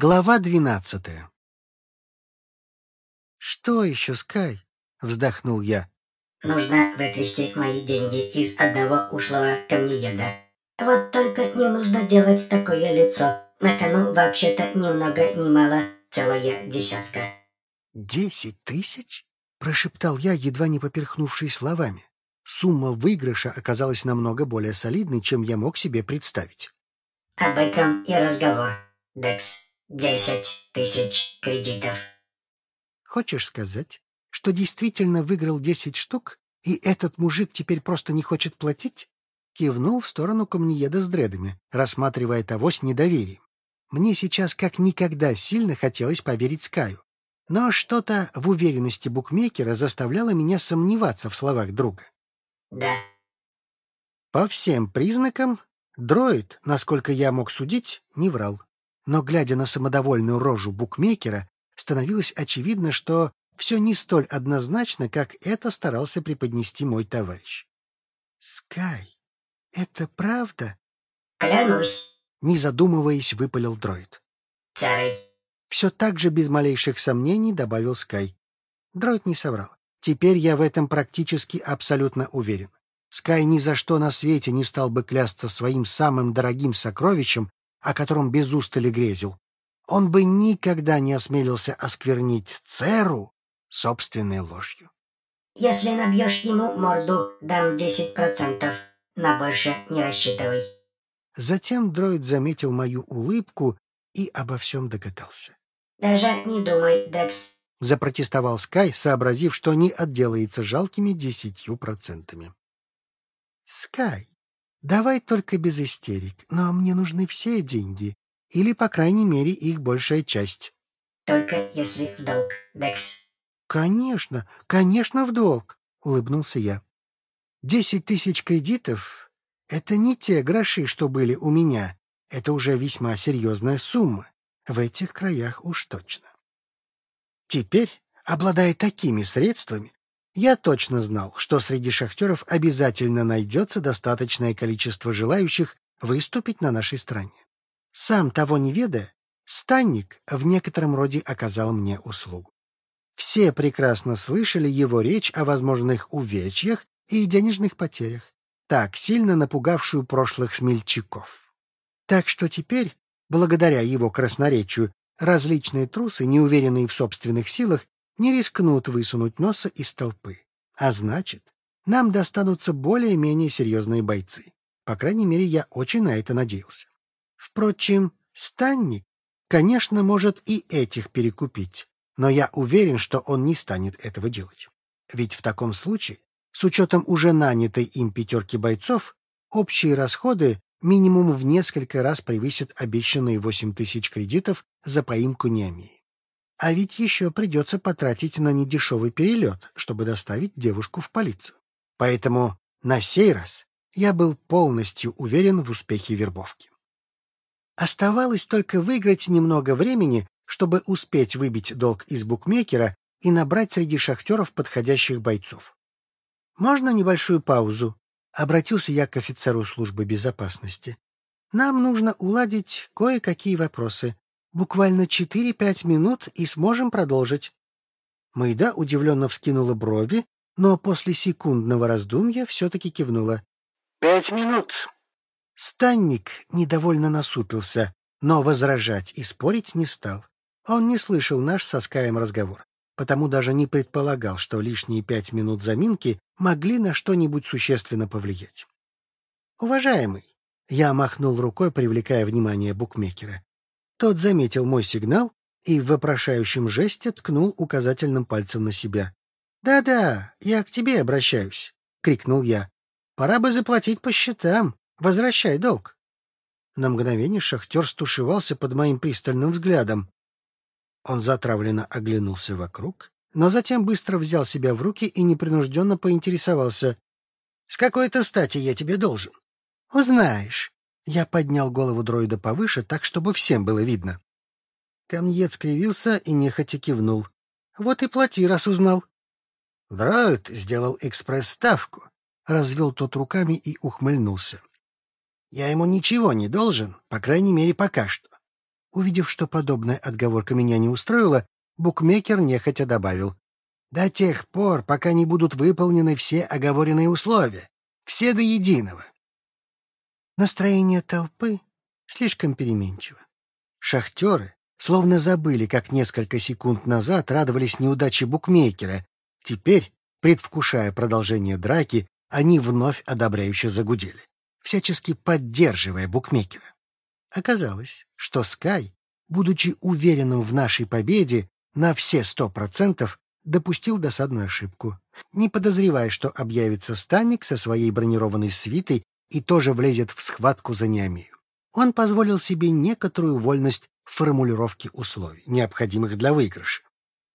Глава двенадцатая. «Что еще, Скай?» — вздохнул я. Нужно вытрясти мои деньги из одного ушлого камнееда. Вот только не нужно делать такое лицо. На кону вообще-то ни много ни мало целая десятка. «Десять тысяч?» — прошептал я, едва не поперхнувшись словами. Сумма выигрыша оказалась намного более солидной, чем я мог себе представить. Об этом и разговор, Декс. Десять тысяч кредитов. Хочешь сказать, что действительно выиграл десять штук, и этот мужик теперь просто не хочет платить? Кивнул в сторону камнееда с дредами, рассматривая того с недоверием. Мне сейчас как никогда сильно хотелось поверить Скаю. Но что-то в уверенности букмекера заставляло меня сомневаться в словах друга. Да. По всем признакам, дроид, насколько я мог судить, не врал но, глядя на самодовольную рожу букмекера, становилось очевидно, что все не столь однозначно, как это старался преподнести мой товарищ. «Скай, это правда?» «Клянусь!» — не задумываясь, выпалил дроид. «Царый!» Все так же без малейших сомнений добавил Скай. Дроид не соврал. Теперь я в этом практически абсолютно уверен. Скай ни за что на свете не стал бы клясться своим самым дорогим сокровищем о котором без устали грезил, он бы никогда не осмелился осквернить Церу собственной ложью. «Если набьешь ему морду, дам десять процентов. На больше не рассчитывай». Затем дроид заметил мою улыбку и обо всем догадался. «Даже не думай, Декс», — запротестовал Скай, сообразив, что не отделается жалкими десятью процентами. «Скай, Давай только без истерик, но мне нужны все деньги, или, по крайней мере, их большая часть. Только если в долг, Декс. Конечно, конечно, в долг, улыбнулся я. Десять тысяч кредитов — это не те гроши, что были у меня. Это уже весьма серьезная сумма. В этих краях уж точно. Теперь, обладая такими средствами, я точно знал, что среди шахтеров обязательно найдется достаточное количество желающих выступить на нашей стороне. Сам того не ведая, Станник в некотором роде оказал мне услугу. Все прекрасно слышали его речь о возможных увечьях и денежных потерях, так сильно напугавшую прошлых смельчаков. Так что теперь, благодаря его красноречию, различные трусы, неуверенные в собственных силах, не рискнут высунуть носа из толпы. А значит, нам достанутся более-менее серьезные бойцы. По крайней мере, я очень на это надеялся. Впрочем, Станник, конечно, может и этих перекупить, но я уверен, что он не станет этого делать. Ведь в таком случае, с учетом уже нанятой им пятерки бойцов, общие расходы минимум в несколько раз превысят обещанные 8 тысяч кредитов за поимку Неомии. А ведь еще придется потратить на недешевый перелет, чтобы доставить девушку в полицию. Поэтому на сей раз я был полностью уверен в успехе вербовки. Оставалось только выиграть немного времени, чтобы успеть выбить долг из букмекера и набрать среди шахтеров подходящих бойцов. «Можно небольшую паузу?» — обратился я к офицеру службы безопасности. «Нам нужно уладить кое-какие вопросы. Буквально четыре-пять минут и сможем продолжить. Майда удивленно вскинула брови, но после секундного раздумья все-таки кивнула. «Пять минут». Станник недовольно насупился, но возражать и спорить не стал. Он не слышал наш со Скаем разговор, потому даже не предполагал, что лишние пять минут заминки могли на что-нибудь существенно повлиять. «Уважаемый», — я махнул рукой, привлекая внимание букмекера, тот заметил мой сигнал и в вопрошающем жесте ткнул указательным пальцем на себя. «Да-да, я к тебе обращаюсь», — крикнул я. «Пора бы заплатить по счетам. Возвращай долг». На мгновение шахтер стушевался под моим пристальным взглядом. Он затравленно оглянулся вокруг, но затем быстро взял себя в руки и непринужденно поинтересовался. — С какой-то стати я тебе должен? — Узнаешь. Я поднял голову дроида повыше, так, чтобы всем было видно. Камнец скривился и нехотя кивнул. Вот и плати, раз узнал. Дроид сделал экспресс-ставку. Развел тот руками и ухмыльнулся. Я ему ничего не должен, по крайней мере, пока что. Увидев, что подобная отговорка меня не устроила, букмекер нехотя добавил. «До тех пор, пока не будут выполнены все оговоренные условия. Все до единого». Настроение толпы слишком переменчиво. Шахтеры словно забыли, как несколько секунд назад радовались неудаче букмекера. Теперь, предвкушая продолжение драки, они вновь одобряюще загудели, всячески поддерживая букмекера. Оказалось, что Скай, будучи уверенным в нашей победе на все сто процентов, допустил досадную ошибку, не подозревая, что объявится Станник со своей бронированной свитой и тоже влезет в схватку за Неомею. Он позволил себе некоторую вольность в формулировке условий, необходимых для выигрыша.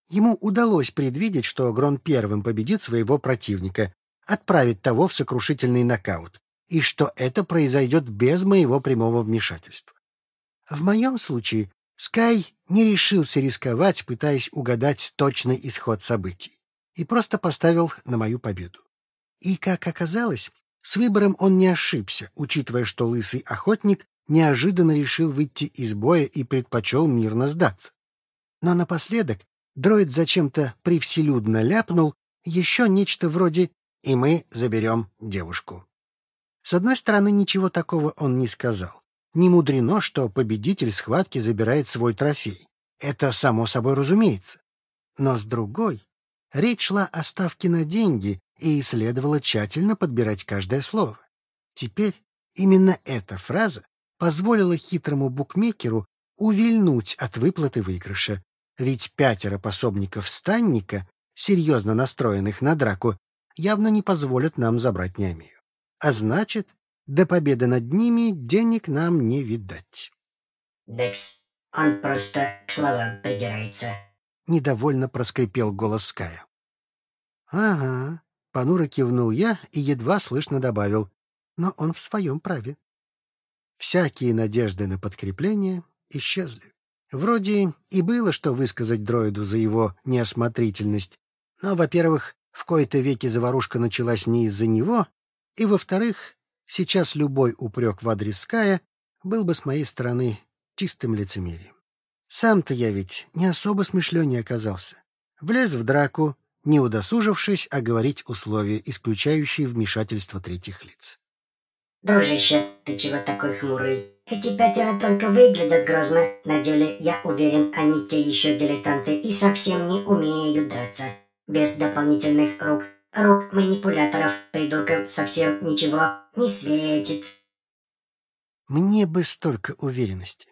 Ему удалось предвидеть, что Грон первым победит своего противника, отправит того в сокрушительный нокаут, и что это произойдет без моего прямого вмешательства. В моем случае Скай не решился рисковать, пытаясь угадать точный исход событий, и просто поставил на мою победу. И, как оказалось, с выбором он не ошибся, учитывая, что лысый охотник неожиданно решил выйти из боя и предпочел мирно сдаться. Но напоследок дроид зачем-то привселюдно ляпнул еще нечто вроде «и мы заберем девушку». С одной стороны, ничего такого он не сказал. Не мудрено, что победитель схватки забирает свой трофей. Это само собой разумеется. Но с другой, речь шла о ставке на деньги, и следовало тщательно подбирать каждое слово. Теперь именно эта фраза позволила хитрому букмекеру увильнуть от выплаты выигрыша, ведь пятеро пособников станника, серьезно настроенных на драку, явно не позволят нам забрать Неомею. А значит, до победы над ними денег нам не видать. Декс, он просто к словам придирается. Недовольно проскрипел голос Ская. Ага, понуро кивнул я и едва слышно добавил, но он в своем праве. Всякие надежды на подкрепление исчезли. Вроде и было что высказать дроиду за его неосмотрительность, но, во-первых, в кои-то веки заварушка началась не из-за него, и, во-вторых, сейчас любой упрек в адрес Ская был бы с моей стороны чистым лицемерием. Сам-то я ведь не особо смышленый оказался. Влез в драку, не удосужившись оговорить условия, исключающие вмешательство третьих лиц. «Дружище, ты чего такой хмурый? Эти пятеро только выглядят грозно. На деле, я уверен, они те еще дилетанты и совсем не умеют драться. Без дополнительных рук. Рук манипуляторов придуркам совсем ничего не светит». Мне бы столько уверенности.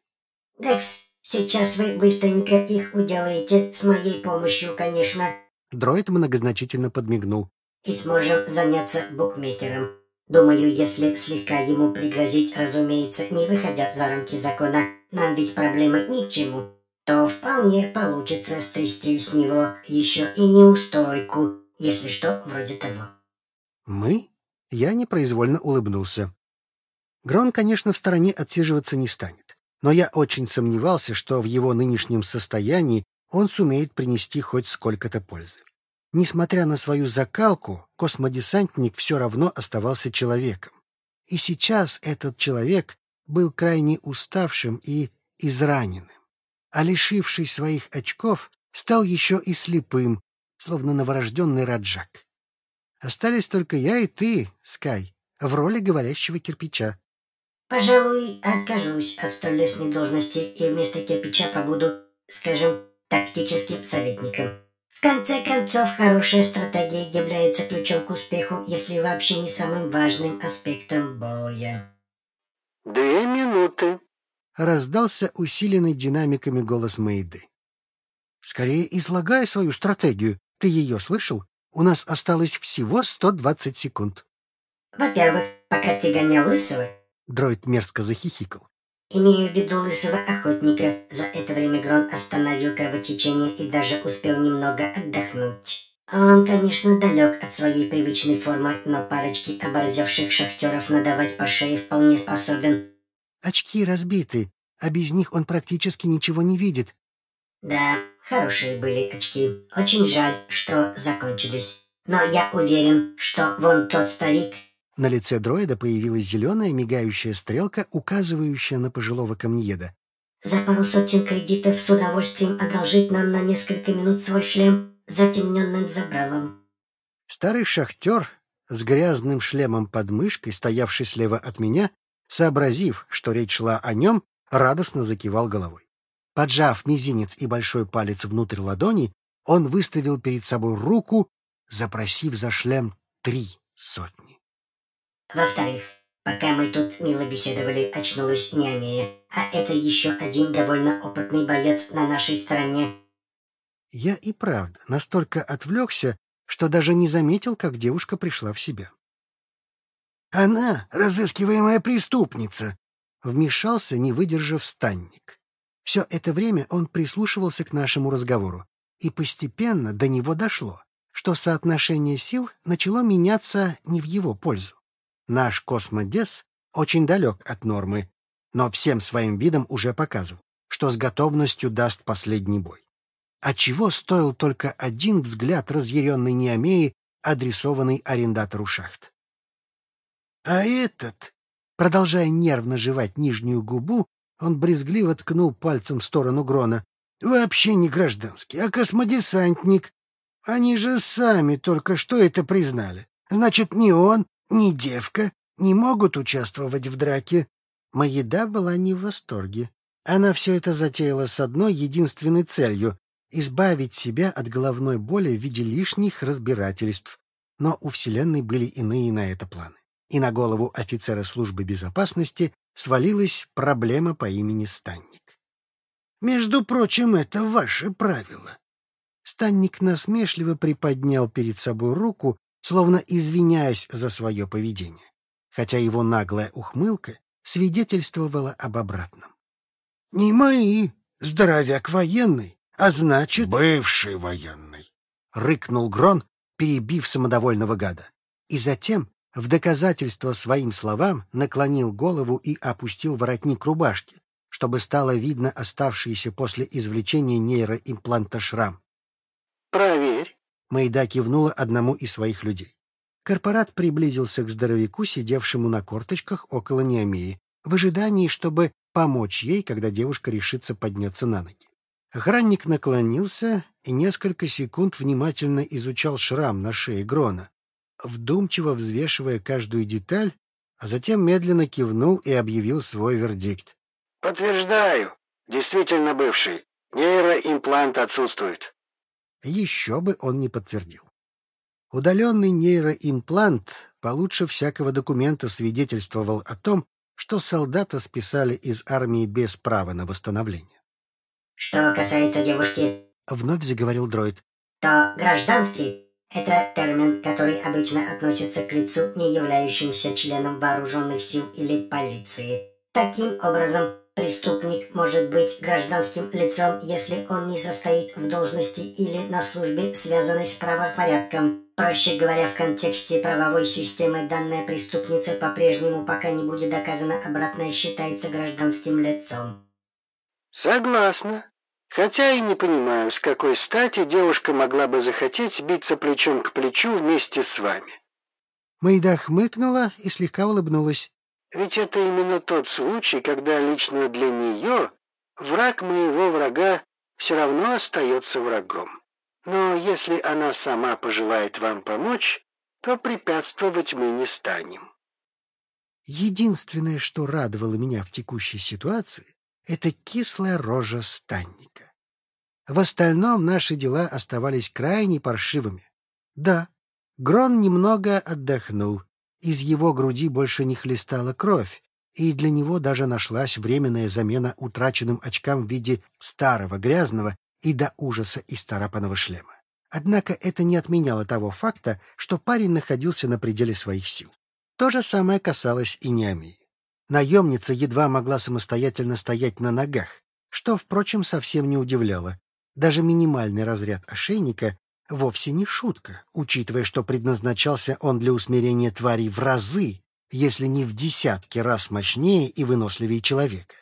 «Декс, сейчас вы быстренько их уделаете, с моей помощью, конечно». Дроид многозначительно подмигнул. «И сможем заняться букмекером». Думаю, если слегка ему пригрозить, разумеется, не выходя за рамки закона, нам ведь проблемы ни к чему, то вполне получится стрясти с него еще и неустойку, если что, вроде того. Мы? Я непроизвольно улыбнулся. Грон, конечно, в стороне отсиживаться не станет, но я очень сомневался, что в его нынешнем состоянии он сумеет принести хоть сколько-то пользы. Несмотря на свою закалку, космодесантник все равно оставался человеком. И сейчас этот человек был крайне уставшим и израненным. А лишившись своих очков, стал еще и слепым, словно новорожденный Раджак. Остались только я и ты, Скай, в роли говорящего кирпича. Пожалуй, откажусь от столь лесной должности и вместо кирпича побуду, скажем, тактическим советником. В конце концов, хорошая стратегия является ключом к успеху, если вообще не самым важным аспектом боя. «Две минуты», — раздался усиленный динамиками голос Мэйды. «Скорее излагай свою стратегию. Ты ее слышал? У нас осталось всего сто двадцать секунд». «Во-первых, пока ты гонял Лысого...» Дроид мерзко захихикал. Имею в виду лысого охотника. За это время Грон остановил кровотечение и даже успел немного отдохнуть. Он, конечно, далек от своей привычной формы, но парочки оборзевших шахтеров надавать по шее вполне способен. Очки разбиты, а без них он практически ничего не видит. Да, хорошие были очки. Очень жаль, что закончились. Но я уверен, что вон тот старик на лице дроида появилась зеленая мигающая стрелка, указывающая на пожилого камнееда. за пару сотен кредитов с удовольствием одолжить нам на несколько минут свой шлем с затемненным забралом. Старый шахтер с грязным шлемом под мышкой, стоявший слева от меня, сообразив, что речь шла о нем, радостно закивал головой. Поджав мизинец и большой палец внутрь ладони, он выставил перед собой руку, запросив за шлем три сотни. Во-вторых, пока мы тут мило беседовали, очнулась Неомея, а это еще один довольно опытный боец на нашей стороне. Я и правда настолько отвлекся, что даже не заметил, как девушка пришла в себя. «Она — разыскиваемая преступница!» — вмешался, не выдержав станник. Все это время он прислушивался к нашему разговору, и постепенно до него дошло, что соотношение сил начало меняться не в его пользу. Наш космодес очень далек от нормы, но всем своим видом уже показывал, что с готовностью даст последний бой. А чего стоил только один взгляд разъяренной Неомеи, адресованный арендатору шахт. А этот, продолжая нервно жевать нижнюю губу, он брезгливо ткнул пальцем в сторону Грона. Вообще не гражданский, а космодесантник. Они же сами только что это признали. Значит, ни он, ни девка не могут участвовать в драке. Маеда была не в восторге. Она все это затеяла с одной единственной целью — избавить себя от головной боли в виде лишних разбирательств. Но у Вселенной были иные на это планы. И на голову офицера службы безопасности свалилась проблема по имени Станник. Между прочим, это ваше правило. Станник насмешливо приподнял перед собой руку, словно извиняясь за свое поведение, хотя его наглая ухмылка свидетельствовала об обратном. — Не мои, здоровяк военный, а значит... — Бывший военный, — рыкнул Грон, перебив самодовольного гада. И затем, в доказательство своим словам, наклонил голову и опустил воротник рубашки, чтобы стало видно оставшийся после извлечения нейроимпланта шрам. «Проверь», — Майда кивнула одному из своих людей. Корпорат приблизился к здоровяку, сидевшему на корточках около Неомеи, в ожидании, чтобы помочь ей, когда девушка решится подняться на ноги. Охранник наклонился и несколько секунд внимательно изучал шрам на шее Грона, вдумчиво взвешивая каждую деталь, а затем медленно кивнул и объявил свой вердикт. Подтверждаю. Действительно бывший. Нейроимплант отсутствует. Еще бы он не подтвердил. Удаленный нейроимплант получше всякого документа свидетельствовал о том, что солдата списали из армии без права на восстановление. Что касается девушки, — вновь заговорил дроид, — то гражданский — это термин, который обычно относится к лицу, не являющимся членом вооруженных сил или полиции. Таким образом, Преступник может быть гражданским лицом, если он не состоит в должности или на службе, связанной с правопорядком. Проще говоря, в контексте правовой системы данная преступница по-прежнему, пока не будет доказано обратное, считается гражданским лицом. Согласна. Хотя и не понимаю, с какой стати девушка могла бы захотеть биться плечом к плечу вместе с вами. Майда хмыкнула и слегка улыбнулась. Ведь это именно тот случай, когда лично для нее враг моего врага все равно остается врагом. Но если она сама пожелает вам помочь, то препятствовать мы не станем. Единственное, что радовало меня в текущей ситуации, это кислая рожа станника. В остальном наши дела оставались крайне паршивыми. Да, Грон немного отдохнул, из его груди больше не хлестала кровь, и для него даже нашлась временная замена утраченным очкам в виде старого грязного и до ужаса истарапанного шлема. Однако это не отменяло того факта, что парень находился на пределе своих сил. То же самое касалось и Неомии. Наемница едва могла самостоятельно стоять на ногах, что, впрочем, совсем не удивляло. Даже минимальный разряд ошейника вовсе не шутка, учитывая, что предназначался он для усмирения тварей в разы, если не в десятки раз мощнее и выносливее человека.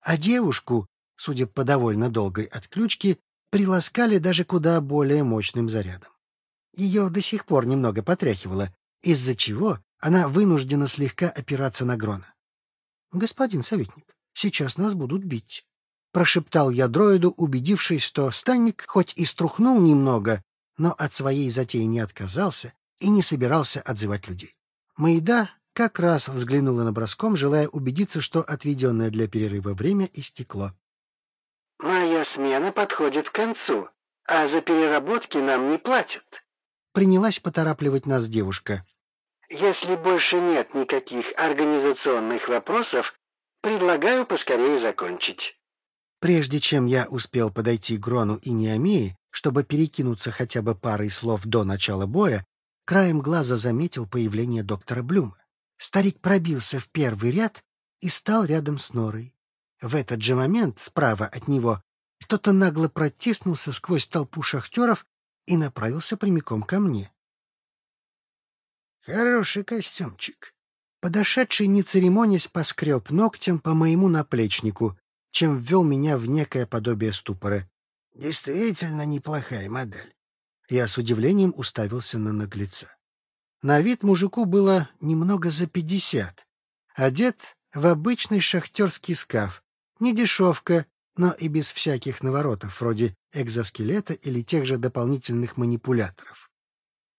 А девушку, судя по довольно долгой отключке, приласкали даже куда более мощным зарядом. Ее до сих пор немного потряхивало, из-за чего она вынуждена слегка опираться на Грона. — Господин советник, сейчас нас будут бить. прошептал я дроиду, убедившись, что станник хоть и струхнул немного, но от своей затеи не отказался и не собирался отзывать людей. Маида как раз взглянула на броском, желая убедиться, что отведенное для перерыва время истекло. «Моя смена подходит к концу, а за переработки нам не платят». Принялась поторапливать нас девушка. «Если больше нет никаких организационных вопросов, предлагаю поскорее закончить». Прежде чем я успел подойти к Грону и Неомии, чтобы перекинуться хотя бы парой слов до начала боя, краем глаза заметил появление доктора Блюма. Старик пробился в первый ряд и стал рядом с Норой. В этот же момент справа от него кто-то нагло протиснулся сквозь толпу шахтеров и направился прямиком ко мне. Хороший костюмчик. Подошедший, не церемонясь, поскреб ногтем по моему наплечнику, чем ввел меня в некое подобие ступора. Действительно неплохая модель. Я с удивлением уставился на наглеца. На вид мужику было немного за пятьдесят. Одет в обычный шахтерский скаф. Не дешевка, но и без всяких наворотов, вроде экзоскелета или тех же дополнительных манипуляторов.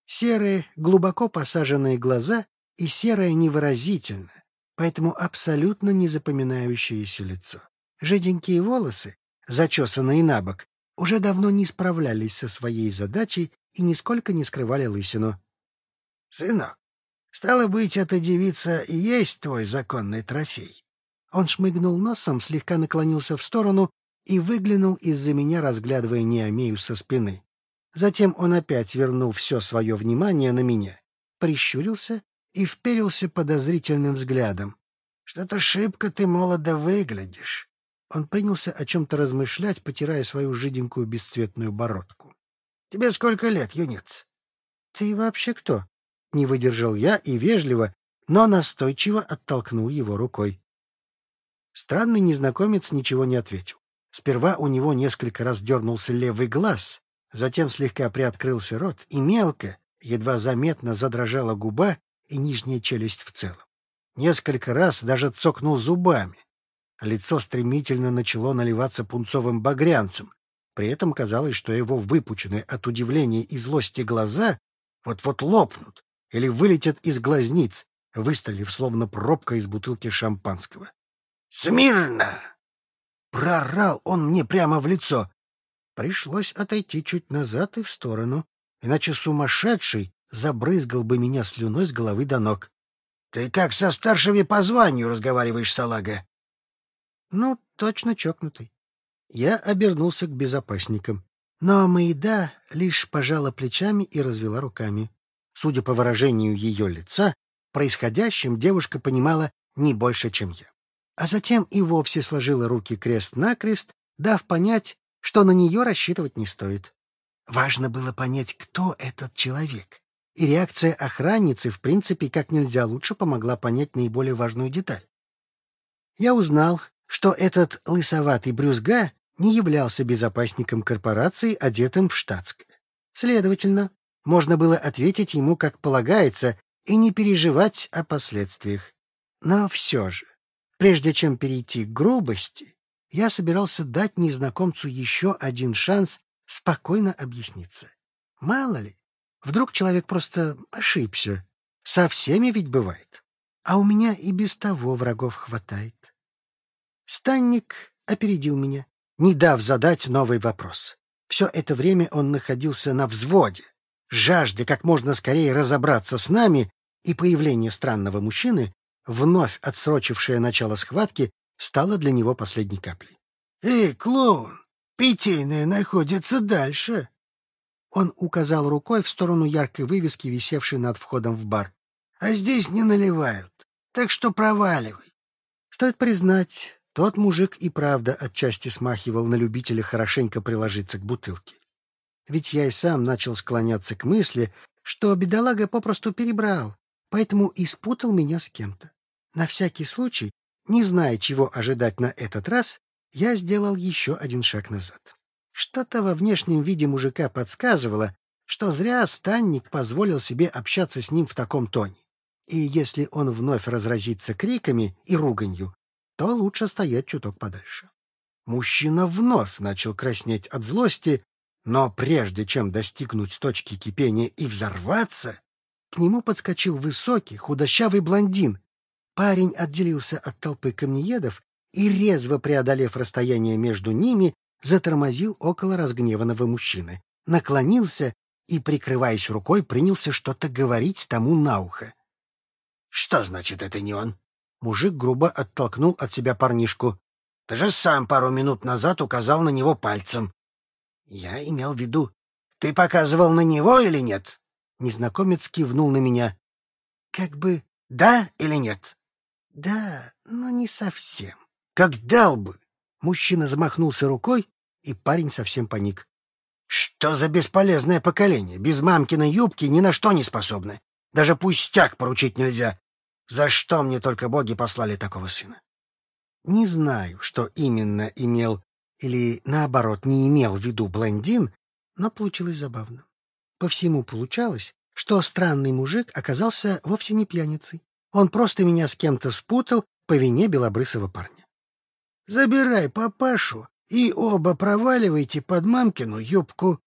Серые, глубоко посаженные глаза и серое невыразительно, поэтому абсолютно незапоминающееся лицо. Жиденькие волосы, зачесанные на бок, уже давно не справлялись со своей задачей и нисколько не скрывали лысину. — Сынок, стало быть, эта девица и есть твой законный трофей. Он шмыгнул носом, слегка наклонился в сторону и выглянул из-за меня, разглядывая Неомею со спины. Затем он опять вернул все свое внимание на меня, прищурился и вперился подозрительным взглядом. — Что-то шибко ты молодо выглядишь. Он принялся о чем-то размышлять, потирая свою жиденькую бесцветную бородку. — Тебе сколько лет, юнец? — Ты вообще кто? Не выдержал я и вежливо, но настойчиво оттолкнул его рукой. Странный незнакомец ничего не ответил. Сперва у него несколько раз дернулся левый глаз, затем слегка приоткрылся рот, и мелко, едва заметно задрожала губа и нижняя челюсть в целом. Несколько раз даже цокнул зубами, Лицо стремительно начало наливаться пунцовым багрянцем. При этом казалось, что его выпученные от удивления и злости глаза вот-вот лопнут или вылетят из глазниц, выстрелив словно пробка из бутылки шампанского. «Смирно!» Прорал он мне прямо в лицо. Пришлось отойти чуть назад и в сторону, иначе сумасшедший забрызгал бы меня слюной с головы до ног. — Ты как со старшими по званию разговариваешь, салага? Ну, точно чокнутый. Я обернулся к безопасникам. Но Маида лишь пожала плечами и развела руками. Судя по выражению ее лица, происходящим девушка понимала не больше, чем я. А затем и вовсе сложила руки крест-накрест, дав понять, что на нее рассчитывать не стоит. Важно было понять, кто этот человек. И реакция охранницы, в принципе, как нельзя лучше помогла понять наиболее важную деталь. Я узнал, что этот лысоватый брюзга не являлся безопасником корпорации, одетым в штатское. Следовательно, можно было ответить ему как полагается и не переживать о последствиях. Но все же, прежде чем перейти к грубости, я собирался дать незнакомцу еще один шанс спокойно объясниться. Мало ли, вдруг человек просто ошибся. Со всеми ведь бывает. А у меня и без того врагов хватает. Станник опередил меня, не дав задать новый вопрос. Все это время он находился на взводе, жажде как можно скорее разобраться с нами, и появление странного мужчины, вновь отсрочившее начало схватки, стало для него последней каплей. «Эй, клоун, питейная находится дальше!» Он указал рукой в сторону яркой вывески, висевшей над входом в бар. «А здесь не наливают, так что проваливай!» Стоит признать, тот мужик и правда отчасти смахивал на любителя хорошенько приложиться к бутылке. Ведь я и сам начал склоняться к мысли, что бедолага попросту перебрал, поэтому и спутал меня с кем-то. На всякий случай, не зная, чего ожидать на этот раз, я сделал еще один шаг назад. Что-то во внешнем виде мужика подсказывало, что зря Станник позволил себе общаться с ним в таком тоне. И если он вновь разразится криками и руганью, то лучше стоять чуток подальше. Мужчина вновь начал краснеть от злости, но прежде чем достигнуть точки кипения и взорваться, к нему подскочил высокий, худощавый блондин. Парень отделился от толпы камнеедов и, резво преодолев расстояние между ними, затормозил около разгневанного мужчины, наклонился и, прикрываясь рукой, принялся что-то говорить тому на ухо. — Что значит это не он? Мужик грубо оттолкнул от себя парнишку. Ты же сам пару минут назад указал на него пальцем. Я имел в виду. Ты показывал на него или нет? Незнакомец кивнул на меня. Как бы да или нет? Да, но не совсем. Как дал бы. Мужчина замахнулся рукой, и парень совсем паник. Что за бесполезное поколение? Без мамкиной юбки ни на что не способны. Даже пустяк поручить нельзя. За что мне только боги послали такого сына? Не знаю, что именно имел или, наоборот, не имел в виду блондин, но получилось забавно. По всему получалось, что странный мужик оказался вовсе не пьяницей. Он просто меня с кем-то спутал по вине белобрысого парня. «Забирай папашу и оба проваливайте под мамкину юбку».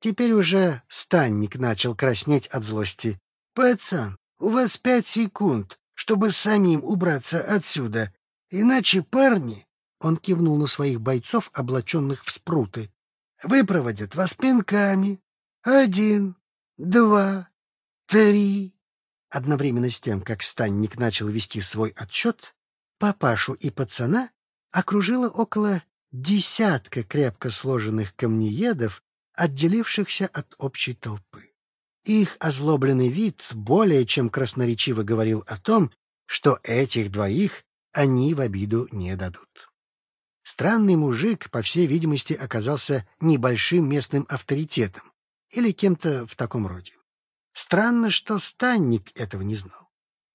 Теперь уже станник начал краснеть от злости. «Пацан, у вас пять секунд, чтобы самим убраться отсюда, Иначе парни, — он кивнул на своих бойцов, облаченных в спруты, — выпроводят вас пинками. Один, два, три. Одновременно с тем, как станник начал вести свой отчет, папашу и пацана окружило около десятка крепко сложенных камнеедов, отделившихся от общей толпы. Их озлобленный вид более чем красноречиво говорил о том, что этих двоих они в обиду не дадут. Странный мужик, по всей видимости, оказался небольшим местным авторитетом или кем-то в таком роде. Странно, что станник этого не знал.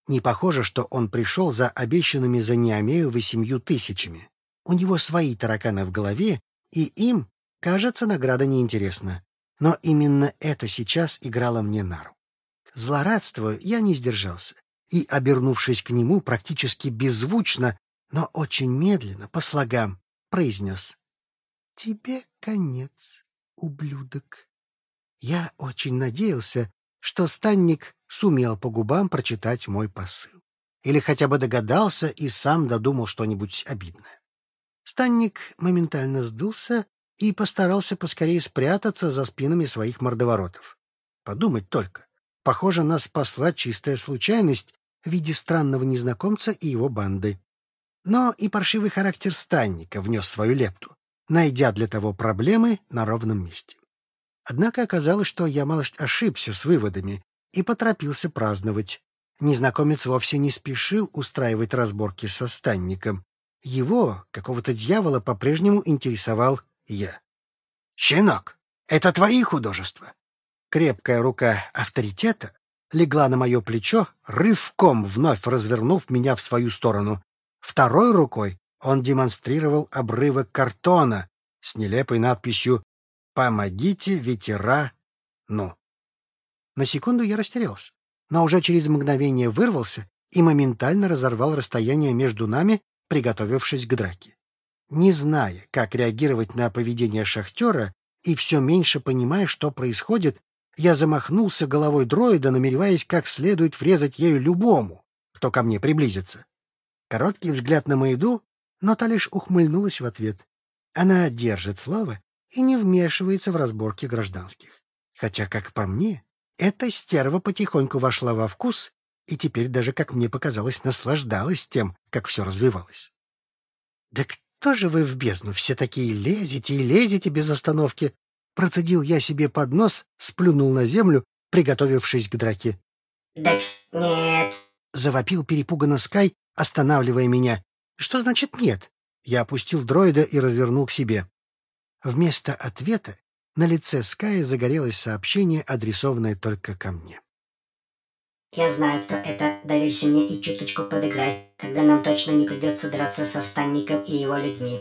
Не похоже, что он пришел за обещанными за Неомею восемью тысячами. У него свои тараканы в голове, и им, кажется, награда неинтересна. Но именно это сейчас играло мне на руку. Злорадствуя, я не сдержался и, обернувшись к нему практически беззвучно, но очень медленно, по слогам, произнес. — Тебе конец, ублюдок. Я очень надеялся, что станник сумел по губам прочитать мой посыл. Или хотя бы догадался и сам додумал что-нибудь обидное. Станник моментально сдулся и постарался поскорее спрятаться за спинами своих мордоворотов. Подумать только. Похоже, нас спасла чистая случайность в виде странного незнакомца и его банды. Но и паршивый характер станника внес свою лепту, найдя для того проблемы на ровном месте. Однако оказалось, что я малость ошибся с выводами и поторопился праздновать. Незнакомец вовсе не спешил устраивать разборки со станником. Его, какого-то дьявола, по-прежнему интересовал я. «Щенок, это твои художества?» Крепкая рука авторитета легла на мое плечо, рывком вновь развернув меня в свою сторону. Второй рукой он демонстрировал обрывок картона с нелепой надписью «Помогите ветера, ну». На секунду я растерялся, но уже через мгновение вырвался и моментально разорвал расстояние между нами, приготовившись к драке. Не зная, как реагировать на поведение шахтера, и все меньше понимая, что происходит, я замахнулся головой дроида, намереваясь как следует врезать ею любому, кто ко мне приблизится. Короткий взгляд на Маиду, но та лишь ухмыльнулась в ответ. Она держит слово и не вмешивается в разборки гражданских. Хотя, как по мне, эта стерва потихоньку вошла во вкус и теперь даже, как мне показалось, наслаждалась тем, как все развивалось. — Да кто же вы в бездну все такие лезете и лезете без остановки? Процедил я себе под нос, сплюнул на землю, приготовившись к драке. «Декс, нет!» — завопил перепуганно Скай, останавливая меня. «Что значит нет?» Я опустил дроида и развернул к себе. Вместо ответа на лице Ская загорелось сообщение, адресованное только ко мне. «Я знаю, кто это. Доверься мне и чуточку подыграй. Тогда нам точно не придется драться со Станником и его людьми.